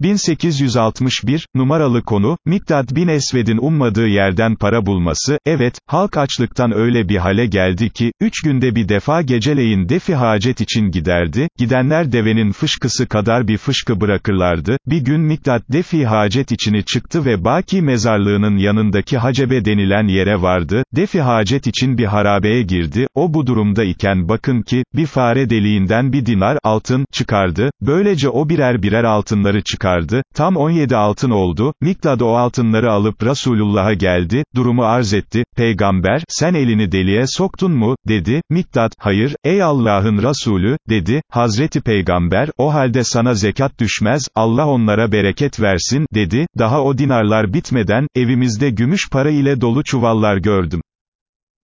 1861, numaralı konu, Mikdad bin Esved'in ummadığı yerden para bulması, evet, halk açlıktan öyle bir hale geldi ki, üç günde bir defa geceleyin defi hacet için giderdi, gidenler devenin fışkısı kadar bir fışkı bırakırlardı, bir gün Mikdad defi hacet içini çıktı ve Baki mezarlığının yanındaki Hacebe denilen yere vardı, defi hacet için bir harabeye girdi, o bu durumda iken bakın ki, bir fare deliğinden bir dinar altın çıkardı, böylece o birer birer altınları çıkardı, tam 17 altın oldu, Mikdad o altınları alıp Resulullah'a geldi, durumu arz etti, peygamber, sen elini deliğe soktun mu, dedi, Mikdad, hayır, ey Allah'ın Resulü, dedi, Hazreti Peygamber, o halde sana zekat düşmez, Allah onlara bereket versin, dedi, daha o dinarlar bitmeden, evimizde gümüş para ile dolu çuvallar gördüm.